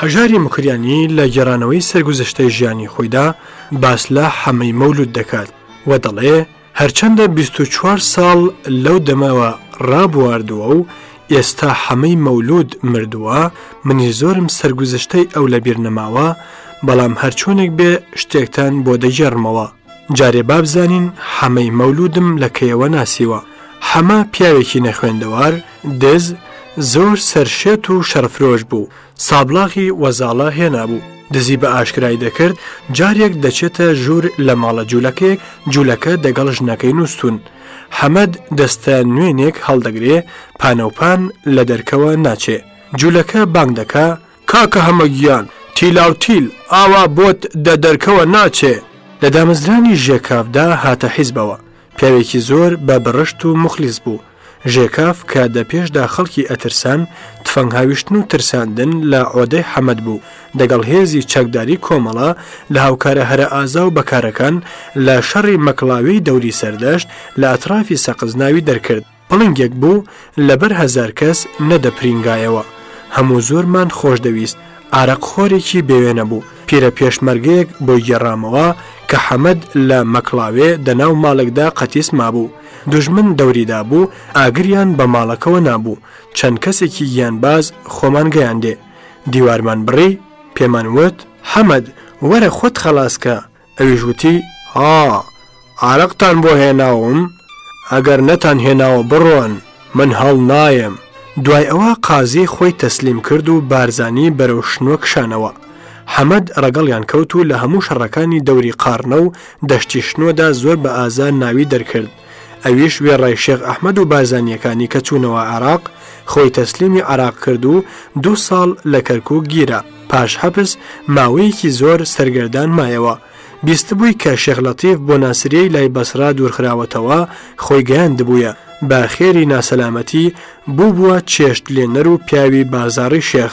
هەژاری موکریانی لە گێرانەوەی سەرگوزشتەی ژیانی خۆیدا باس لە حەمەی مەولود دەکات و دەڵێ هەرچەندە 24 ساڵ لەو دەمەوە ڕابواردووە و ئێستا حەمەی مەولود مردووە منی زۆرم سەرگوزشتەی ئەو لەبیر نەماوە بەڵام هەرچۆنێک بێ شتێکتان بۆ دەگێڕمەوە جارێ بابزانین حەمەی مەولودم لە کەیەوە ناسیوە. حەمە پیاوێکی نەخوێندەوار، دز، زۆر سەرشێت و شەڕفرۆش بوو، سابڵاغی وەزاڵە هێنابوو، دزی بە ئاشکرای دەکرد، جارێک دەچێتە ژوور لە ماڵە جولەکەیەک، جولەکە دەگەڵ ژنەکەی نوستون. حەمەد دەستە نوێنێک هەڵدەگرێ، پانەوپان لە دەرکەوە ناچێ. جولەکە بانگ دەکا، کاکە حەمە گیان تیلاوتیل ئاوا بۆت دە دەرکەوە ناچێ. لە دامەزرانی ژێکاف دا هاتە حیزبەوە. پیاوێکی زۆر بە بڕشت و موخلیس بوو. ژێکاف کە دە پێش دا خەڵکی ئەترسان، تفەنگ هاویشتن و ترساندن لە عۆدەی حەمەد بوو. دەگەڵ هێزی چەکداری کۆمەڵە لە هاوکارە هەرە ئازا و بەکارەکان لە شەڕی مەکڵاوێی دەوری سەردەشت لە ئەترافی سەقز ناوی دەرکرد. پڵنگێک بوو لەبەر هەزار کەس نەدەپرینگایەوە. هەموو زۆرمان خۆش دەویست. ئارەقخۆرێکی بێوێنە بوو. پیرە پێشمەرگەیەک بۆی گێڕامەوە کە حەمەد لە مەکڵاوێ دە ناو ماڵێکدا قەتیس مابوو. دوژمن دەوری دابوو، ئاگریان بە ماڵەکەوە نابوو. چەند کەسێکی گیانباز خۆمان گەیاندێ. دیوارمان بڕی. پێمان وت. حەمەد، وەرە خۆت خەڵاس کە. ئەویش وتی، ها، عارەقتان بۆ هێناوم، ئەگەر نەتان هێناوە بڕۆن، من هەڵنایەم. دوای ئەوە قازی خۆی تەسلیم کرد و بارزانی بەرەو شنۆ کشانەوە. حەمەد ڕەگەڵیان کەوت و لە هەموو شەڕەکانی دەوری قاڕنە و دەشتی شنۆدا زۆر بە ئازا ناوی دەرکرد. ئەویش وێڕای شێخ ئەحمەد و بارزانییەکانی کە چوونەوە عێراق، خۆی تەسلیمی عێراق کرد و دوو ساڵ لە کەرکووک گیرا، پاش حەپس ماوەیەکی زۆر سەرگەردان مایەوە. بیستبووی کە شێخ لەتیف بۆ ناسریی لای بەسرە دوورخراوەتەوە، خۆی گەیاندبوویە بە خێری ناسەلامەتی، بووبووە چێشتلێنەر و پیاوی بازاڕی شێخ.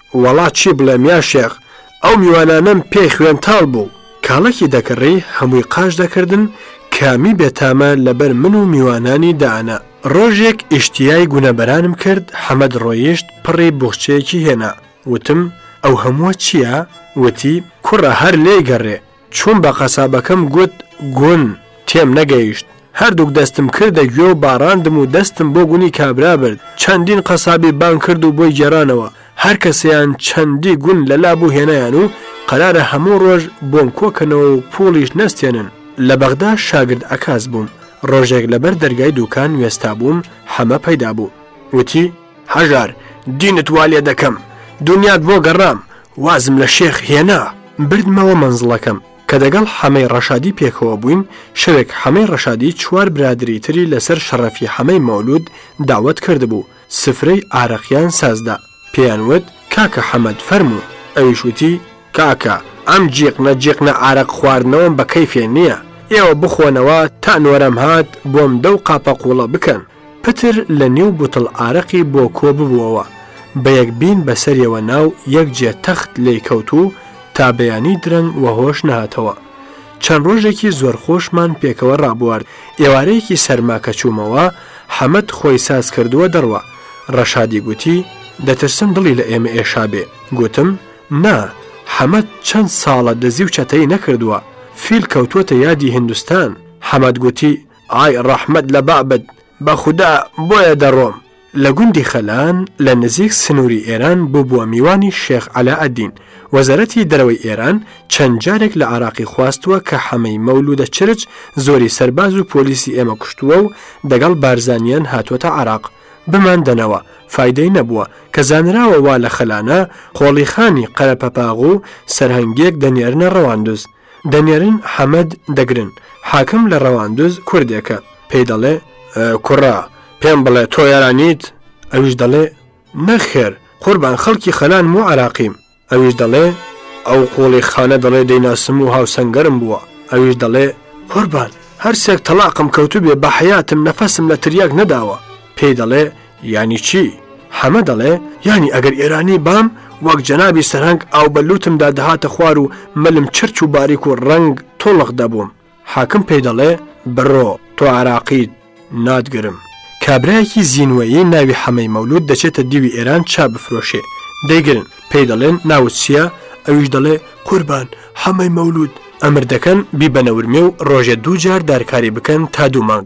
وەڵا چی بڵێم یا شێخ ئەو میوانانەم پێی خوێن تاڵ بوو کاڵەکی دەکڕی هەمووی قاش دەکردن کامی بێتامە لەبەر من و میوانانی دائەنا. ڕۆژێک ئیشتیای گونەبەرانم کرد حەمەد ڕۆیشت پڕی بوخچەیەکی هێنا وتم، ئەو هەمووە چییە؟ وتی، کوڕە هەر لێی گەڕێ چووم بە قەسابەکەم گوت، گون، تێم نەگەیشت. هەردووک دەستم کردە گوێ و باڕاندم و دەستم بۆ گونی کابرا برد. چەندین قەسابی بانگ کرد و بۆی گێڕانەوە. هەر کەسێیان چەندی گون لە لا بوو هێنایان و قەرارە هەموو ڕۆژ بۆم کۆ کەنەوە و پووڵیش نەستێنن. لە بەغدا شاگرد عەکاس بووم. ڕۆژێک لەبەر دەرگای دووکان وێستابووم، حەمە پەیدا بوو. وتی. هەژار دینت وا لێ دەکەم دونیات بۆ گەڕام وازم لە شێخ هێنا. بردمەوە مەنزڵەکەم کە دەگەڵ حەمەی ڕەشادی پێکەوە بووین، شەوێک حەمەی ڕەشادی چوار برادری تری لەسەر شەڕەفی حەمەی مەولوود داوەت کردبوو، سفرەی ئارەقیان ساز دا، پێیان وت، کاکە حەمەد فەرموو، ئەویش وتی، کاکە ئەم جیقنە جیقنە ئارەق خواردنەوەم بە کەیفێ نییە، ئێوە بخۆنەوە تا نۆرەم هات بۆم دەو قاپەقووڵە بکەن. پتر لە نیو بوتڵ ئارەقی بۆ کۆ ببوەوە بەیەک بین بەسەریەوە ناو یەک جێ تەخت لێی کەوت و تا بەیانی درەنگ وە هۆش نەهاتەوە چەند ڕۆژێکی زۆر خۆشمان پێکەوە ڕابوارد ئێوارەیەکی سەرما کە چومەوە حەمەد خۆی ساز کردوە دەڕوا ڕەشادی گوتی دەترسم دڵی لە ئێمە ئێشابێ گوتم نا حەمەد چەند ساڵە دزی و چەتەی نەکردوە فیل کەوتوەتە یادی هندستان حەمەد گوتی ئای ڕەحمەت لە بابت بە خودا بۆیە دەڕۆم. لە گوندی خەلان لە نزیک سنووری ئێران بووبووە میوانی شێخ عەلائەدین. وەزارەتی دەرەوەی ئێران چەند جارێک لە عێراقی خواستووە کە حەمەی مەولوودە چرچ زۆری سەرباز و پۆلیسی ئێمە کوشتووە و دەگەڵ بارزانییان هاتووەتە عێراق بماندەنەوە، فایدەی نەبووە، کە زانراوە وا لە خەلانە قۆڵیخانی قەرەپەپاغ و سەرهەنگییەک دەنێرنە ڕەواندز. دەنێرن حەمەد دەگرن حاکم لە ڕەواندز کوردێکە پێی دەڵێ کوڕە پێم بڵێ تۆ ئێرانیت ئەویش دەڵێ نەخێر قوربان خەڵکی خەلانم و عراقیم ئەویش دەڵێ ئەو قوڵی خانە دەڵێ دەیناسم و هاوسەنگەرم بووە ئەویش دەڵێ قوربان هەرسێک تەلاقم کەوتوبێ بە حیاتم نەفەسم لە تریاک نەداوە پێی دەڵێ یانی چی؟ حەمە دەڵێ، یانی ئەگەر ئێرانی بام، وەک جەنابی سەرهەنگ ئاو بە لووتمدا دەهاتە خوار و ملم چرچ و باریک و ڕەنگ تڵخ دەبووم. حاکم پێی دەڵێ، بڕۆ، تۆ عەراقیت، ناتگرم. کابرایەکی زینوەیی ناوی حەمەی مەولوود دەچێتە دیوی ئێران چا بفرۆشێ. دەیگرن، پێی دەڵێن، ناوت چییە؟ ئەویش دەڵێ، قوربان، حەمەی مەولوود. ئەمر دەکەن بیبەنە ورمێ و ڕۆژێ دوو جار دارکاری بکەن تا دوو مانگ.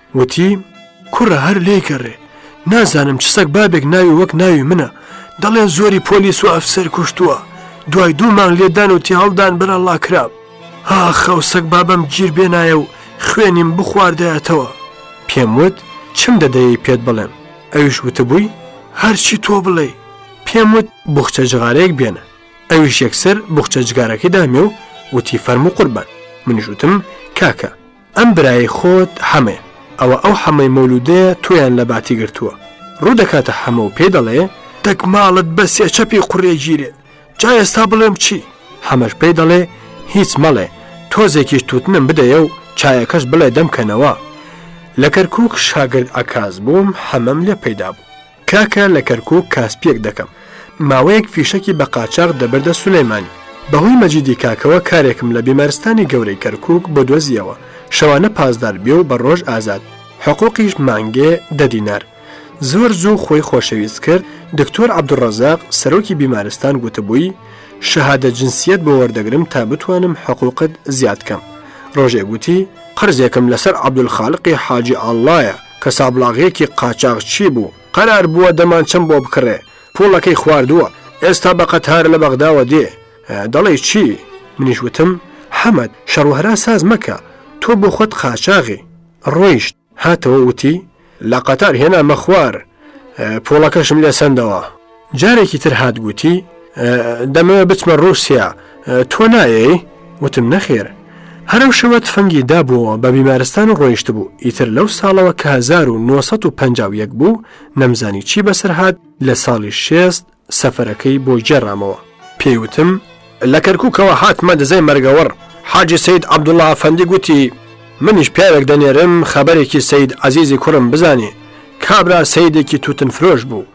وتی، کوڕە هەر لێی گەڕێ، نازانم چ سەگبابێک ناوی وەک ناوی منە، دەڵێن زۆری پۆلیس و ئەفسەر کوشتووە، دوای دوو مانگ لێدان و تێهەڵدان بەرەڵڵا کرام. ئاخ ئەو سەگبابەم گیر بێنایە و خوێنیم بخواردایەتەوە. پێم وت، چم دەدەیەی پێت بڵێم؟ ئەویش وتبووی، هەرچی تۆ بڵێی. پێم وت، بوخچە جغارەیەک بێنە. ئەویش یەکسەر بوخچە جگارەکەی دامێ و وتی، فەرموو قوربان. منیش وتم، کاکە! ئەم برایەی خۆت حەمەیە. ئەوە ئەو حەمەی مەولودەیە تۆیان لە باتی گرتووە ڕوو دەکاتە حەمە و پێی دەڵێ، دەک ماڵت بەسێ چەپی قوڕێ گیرێ جا ئێستا بڵێم چی؟ حەمەش پێی دەڵێ، هیچ مەڵێ تۆزێکیش توتنم بدەیە و چایەکەش بڵێ دەمکەنەوە. لە کەرکووک شاگرد عەکاس بووم حەمەم لێ پەیدا بوو. کاکە لە کەرکوک کاسپیەک دەکەم ماوەیەک فیشەکی بە قاچاغ دەبردە سولەیمانی بەهۆی مەجیدی کاکەوە کارێکم لە بیمارستانی گەورەی کەرکوک بۆ دۆزیەوە شەوانە پاسدار بێ و بە ڕۆژ ئازاد حقوقیش مانگێ دە دینار زۆر زوو خۆی خۆشەویست کرد دکتۆر عبدالرزاق سەرۆکی بیمارستان گوتبووی شەهادە جنسیەت بۆ وەردەگرم تا بتوانم حقوقت زیاد کەم ڕۆژێ گوتی قەرزێکم لەسەر عبدالخالقی حاجی ئاڵایە. کە سابڵاغێکی قاچاغچی بوو، قەرار بووە دەمانچەم بۆ بکڕێ، پووڵەکەی خواردووە، ئێستا بە قەتارە لە بەغداوە دێ، دەڵێی چی؟ منیش وتم، حەمەد، شەڕ و هەرا ساز مەکە، تۆ بۆ خۆت قاچاغی. ڕۆیشت، هاتەوە وتی، لە قەتار هێنامە خوار، پووڵەکەشم لێ سەندەوە. جارێکی تر هات گوتی، دەمەوێت بچمە ڕووسیا، تۆ نایەی؟ وتم نەخێر. هەر ئەو شەوە تفەنگی دابووەوە بە بیمارستان و ڕۆیشتبوو، ئیتر لەو ساڵەوە کە هەزار و نۆ سەد و پەنجا و یەک بوو، نەمزانی چی بەسەر هات، لە ساڵی شێست سەفەرەکەی بۆ گێڕامەوە. پێی وتم، لە کەرکووکەوە هاتمە دزەی مەرگەوڕ، حاجی سەید عەبدوڵڵا ئەفەندی گوتی، منیش پیاوێک دەنێرم خەبەرێکی سەید عەزیزی کوڕم بزانێ. کابرا سەیدێکی تووتنفرۆش بوو.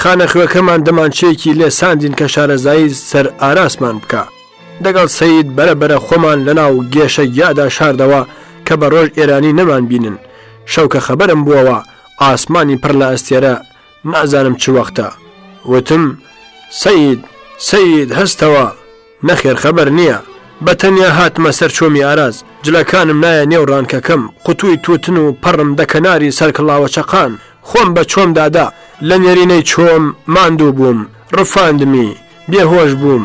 خانەخوێکەمان دەمانچەیەکی لێ ساندین کە شارەزایی سەر ئاراسمان بکا. دەگەڵ سەید بەرە بەرە خۆمان لە ناو گێشە گیادا شاردەوە کە بە ڕۆژ ئێرانی نەمان بینن. شەو کە خەبەرم بووەوە ئاسمانی پڕ لە ئەستێرە نازانم چ وەختە. وتم، سەید، سەید هەستەوە! نەخێر خەبەر نییە. بە تەنیا هاتمە سەر چۆمی ئاراز. جلەکانم نایە نێو ڕانکەکەم. قوتووی تووتن و پەڕم دە کەناری سەرکڵاوە چەقان. خۆم بە چۆمدا دا. لە نێرینەی چۆم ماندوو بووم. ڕفاندمی. بێهۆش بووم.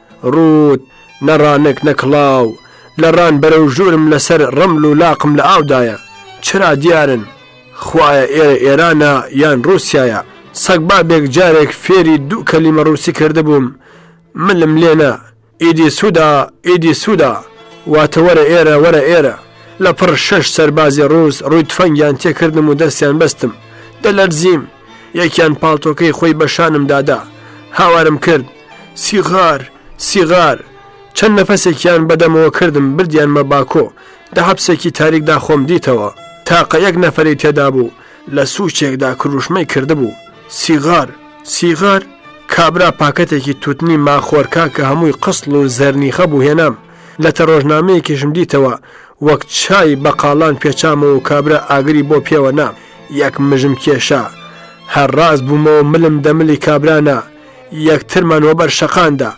ڕووت، نە ڕانک نە کڵاو، لە ڕان بەرەو ژوورم لە سەر ڕەمل و لاقم لە ئاودایە، چرا دیارن، خوایە ئێرە ئێرانە یان ڕووسیایە، سەگبابێک جارێک فێری دوو کەلیمە ڕووسی کردبووم، ملم لێ نا، ئیدی سودا، ئیدی سودا، واتە وەرە ئێرە، وەرە ئێرە، لە پڕ شەش سەربازی ڕووس ڕووی تفەنگیان تێ کردم و دەستیان بەستم، دەلەرزیم، یەکیان پاڵتۆکەی خۆی بە شانمدا دا، هاوارم کرد، سیغار! سیغار! چەند نەفەسێکیان بە دەمەوە کردم، بردیانمە باکۆ. دە حەپسێکی تاریکدا خۆم دیتەوە. تاقە یەک نەفەری تێدا بوو، لە سووچێکدا کرووشمەی کردبوو. سیغار! سیغار! کابرا پاکەتێکی تووتنی ماخۆرکا کە هەمووی قسڵ و زەرنیخە بوو هێنام. لەتە ڕۆژنامەیەکیشم دیتەوە. وەک چای بە قالان پێچامەوە و کابرا ئاگری بۆ پێوە نا. یەک مژم کێشا. هەر ڕاست بوومەوە ملم دەملی کابرا نا. یەکترمان وەبەر شەقاندا.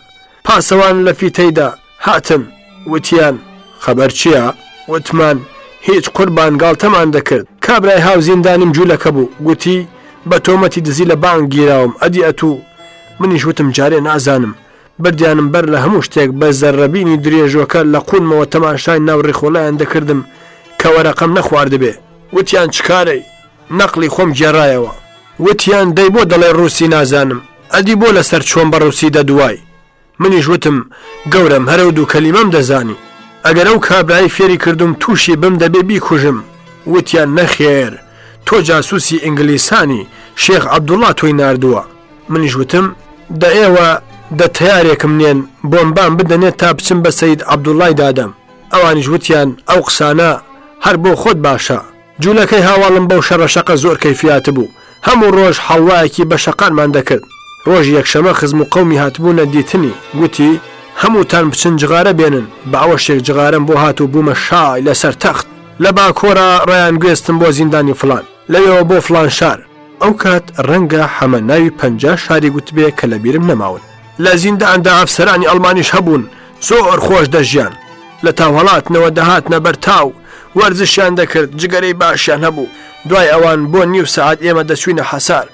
پاسەوان لە فیتەیدا هاتن، وتیان، خەبەر چییە؟ وتمان، هیچ قوربان گاڵتەمان دەکرد. کابرای هاوزیندانیم جوولەکە بوو، گوتی، بە تۆمەتی دزی لە بانک گیراوم، ئەدی ئەتوو؟ منیش وتم، جارێ نازانم. بردیانم بەر لە هەموو شتێک بە زەررەبینی درێژۆکە لە قوونمەوە تەماشای ناو ڕیخۆڵەیان دەکردم کە وەرەقەم نەخواردبێ. وتیان، چ کارەی؟ نەقڵی خۆم گێڕایەوە. وتیان دەی بۆ دەڵێی ڕووسی نازانم؟ ئەدی بۆ لەسەر چۆن بە ڕووسی دەدوای؟ منیش وتم گەورەم هەر ئەو دوو کەلیمەم دەزانی. ئەگەر ئەو کابرایەی فێری کردووم تووشی بم دەبێ بیکوژم. وتیان نەخێر تۆ جاسووسی ئینگلیسانی، شێخ عەبدوڵڵا تۆی ناردووە. منیش وتم دە ئێوە دە تەیارێکم نێن بۆمبام بدەنێ تا بچم بە سەید عەبدوڵڵای دادەم. ئەوانیش وتیان ئەو قسانە هەر بۆ خۆت باشە. جولەکەی هاواڵم بەو شەڕە شەقە زۆر کەیفیات بوو هەموو ڕۆژ حەڵوایەکی بە شەقانمان دەکرد ڕۆژی یەکشەمە خزم و قەومی هاتبوونە دیتنی گوتی هەمووتان بچن جغارە بێنن بە ئەوەشێک جغارەم بۆ هات و بوومە شای لەسەر تەخت لە باکۆرا ڕەیان گوێستم بۆ زیندانی فڵان لەوێوە بۆ فڵان شار. ئەوکات ڕەنگە حەمە ناوی پەنجا شاری گوتبێ کە لەبیرم نەماون. لە زینداندا ئەفسەرانی ئەڵمانیش هەبوون. زۆر خۆش دەژیان لە تاوهەڵاتنەوە دەهاتنە بەر تاو وەرزشیان دەکرد جگەرەی باشیان هەبوو دوای ئەوان بۆ نیو سەعات ئێمە دەچوینە حەسار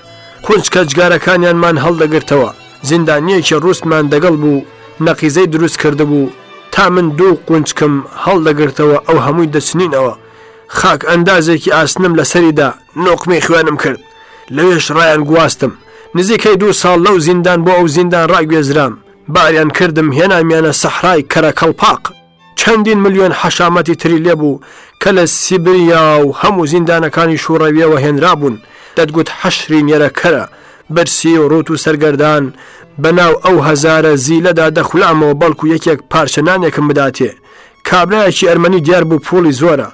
قونج کەجگارەکانیانمان هەڵدەگرتەوە زیندانیەکی روسمان دەگەڵ بوو نەقیزەی دروست کردبوو تا من دوو قونجکم هەڵدەگرتەوە ئەو هەمووی دەچنینەوە خاک ئەندازێکی ئاسنم لەسەریدا نوقمی خوێنم کرد لەوێش رایان گواستم نزیکەی دوو ساڵ لەو زیندان بۆ ئەو زیندان راگوێزرام باریان کردم هێنامیانە سەحرای کەرەکەڵپاق، چەندین ملیۆن حەشامەتی تری لێ بوو کە لە سیبریا و هەموو زیندانەکانی شووڕەویەوە هێنرابوون، دەتگوت حەشری نێرەکەرە، برسی و ڕووت و سەرگەردان، بە ناو ئەو هەزارە زیلەدا دەخولامەوە بەڵکو یەکێک پارچە نانێکم بداتێ، کابرایەکی ئەرمەنی دیار بوو پووڵی زۆرە،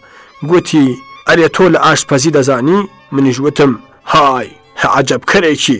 گوتی، ئەرێ تۆ لە ئاشپەزی دەزانی؟ منیش وتم، های، هە عەجەب کەرێکی،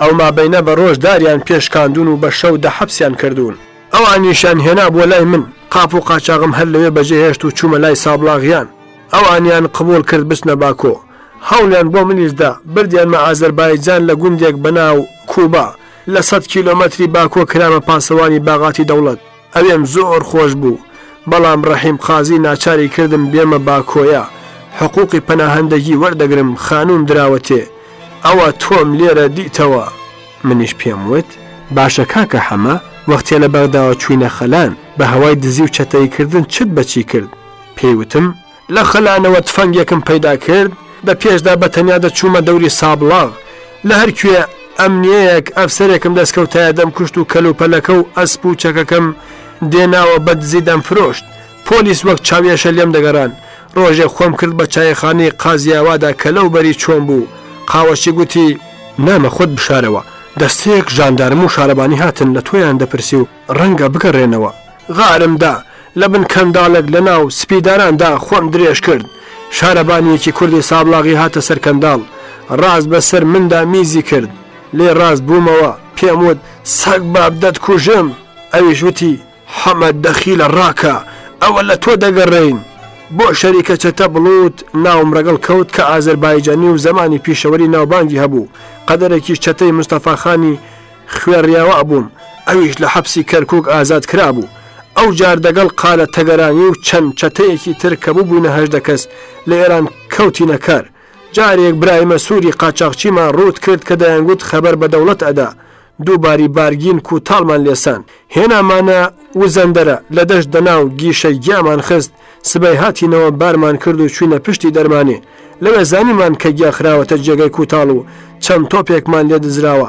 ئەو مابەینە بە ڕۆژ داریان پێ شکاندوون و بە شەو دە حەپسیان کردوون. ئەوانیشیان هێنابووە لای من، قاپ و قاچاغم هەر لەوێ بەجێ هێشت و چوومە لای سابڵاغیان. ئەوانیان قبووڵ کرد بچنە باکۆ. هەوڵیان بۆ منیش دا، بردیانمە ئازەربایجان لە گوندێک بە ناو، کووبا، لە سەد کیلۆمەتری باکۆ کرامە پاسەوانی باغاتی دەوڵەت. ئەوێم زۆر خۆش بوو بەڵام ڕەحیم قازی ناچاری کردم بێمە باکۆیە حقوقی پەناهەندەگی وەردەگرم خانووم دراوە تێ ئەوە تۆم لێرە دیتەوە. منیش پێم وت باشە کاکە حەمە وەختێ لە بەغداوە چووینە خەلان بە هەوای دزی و چەتەیی کردن چت بە چی کرد پێی وتم، لە خەلانەوە تفەنگێکم پەیدا کرد، بە پێشدا بە تەنیا دەچوومە دەوری سابڵاغ، لە هەر کوێ ئەمنیەک، ئەفسەرێکم دەستکەوتایە دەمکوشت و کەلوپەلەکە و ئەسپ و چەکەکەم دێناوە بە دزی دەمفرۆشت. پۆلیس وەک چاوئێشە لێم دەگەران. ڕۆژێک خۆم کرد بە چایەخانەی قازیاوادا کە لەو بەری چۆم بوو. قاوەچی گوتی. نامە خۆت بشارەوە، دەستەیەک ژاندارم و شارەبانی هاتن لە تۆیان دەپرسی و ڕەنگە بگەڕێنەوە غارم دا. لە بن کەنداڵێک لە ناو سپیداران دا خۆم درێژ کرد. شارەبانییەکی کوردی سابڵاغی هاتە سەر کەنداڵ. ڕاست بە سەر من دا میزی کرد. لێ ڕاست بوومەوە. پێم وت، سەگ باب دەتکوژم! ئەویش وتی، حەمە دەخیلە ڕاکە، ئەوە لە تۆ دەگەڕێین! بۆ شەریکە چەتە بڵووت ناوم ڕەگەڵ کەوت کە ئازەربایجانی و زمانی پیشەوەری ناوبانگی هەبوو. قەدەرەکیش چەتەی مستەفاخانی، خوێڕیاوا بووم ئەویش لە حەپسی کەرکوک ئازاد کرابوو ئەو جار دەگەڵ قالە تەگەرانی و چەند چەتەیەکی تر کە ببووینە هەژدە کەس لە ئێران کەوتینە کار جارێک برایمە سووری قاچاقچیمان ڕووت کرد کە دەیانگوت خەبەر بە دەوڵەت ئەدا دووباری بارگین کوتاڵمان لێسان هێنامانە وزەندەرە لە دەشت دەنا و گیشە گیامان خست سبەی هاتینەوە بارمان کرد و چوینە پشتی دەرمانێ لەوێ زانیمان کە گیاخراوەتە جێگەی کوتاڵ و چەند تۆپێکمان لێ دزراوە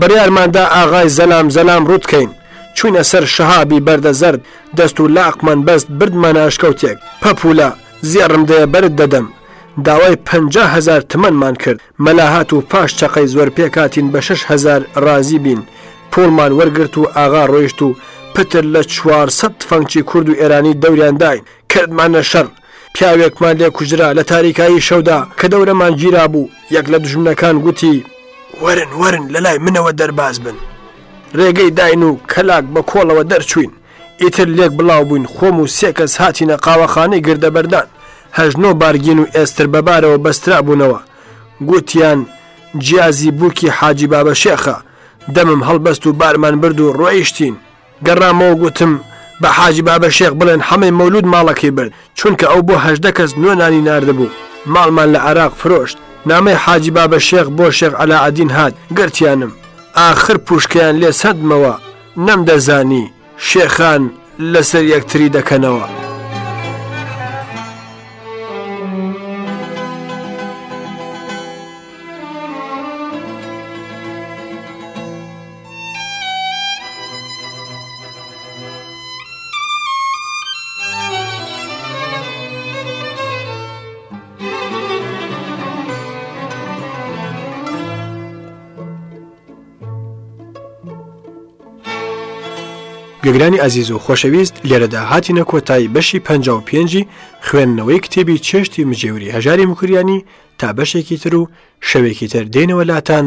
بڕیارمان دا ئاغای زەلام زەلام ڕووت کەین، چووینە سەر شەهابی بەردە زەرد، دەست و لاقمان بەست بردمانە ئەشکەوتێک، پەپوولە، زێڕم دەیە بەرت دەدەم. داوای پەنجا هەزار تمەنمان کرد، مەلا هات و پاش چەقەی زۆر پێک هاتین بە شەش هەزار ڕازی بین، پووڵمان وەرگرت و ئاغا ڕۆیشت و پتر لە چوار سەد تفەنگچی کورد و ئێرانی دەوریان داین، کردمانە شەڕ. پیاوێکمان لێ کوژرا لە تاریکایی شەودا کە دەورەمان گیرابوو، یەک لە دوژمنەکان گوتی، وەرن وەرن لە لای منەوە دەرباز بن. رێگەی داین و کەلاک بە کۆڵەوە دەرچووین. ئیتر لێک بڵاو بووین خۆم و سێ کەس هاتینە قاوەخانەی گردەبەردان، هەشت نۆ بارگین و ئێستر بە بارەوە بەسترابوونەوە. گوتیان، جیازی بووکی حاجی بابەشێخە. دەمم هەڵبەست و بارمان برد و رۆیشتین. گەڕامەوە گوتم بە حاجی بابە شێخ بڵێن حەمەی مەولوود ماڵەکەی برد، چونکە ئەو بۆ هەژدە کەس نۆ نانی ناردبوو. ماڵمان لە عێراق فرۆشت. نامەی حاجی بابە شێخ بۆ شێخ عەلائەدین هات، گرتیانم. ئاخر پووشکەیان لێ سەندمەوە، نەمدەزانی شێخان لەسەر یەکتری دەکەنەوە. گوێگرانی ئازیز و خۆشەویست لێرەدا هاتیینە کۆتایی بەشی پ پێنجی خوێندنەوەی کتێبی چێشتی مجێوری هەژاری مکریانی تا بەشێکی تر و شەوێکی تر دێنەوە لاتان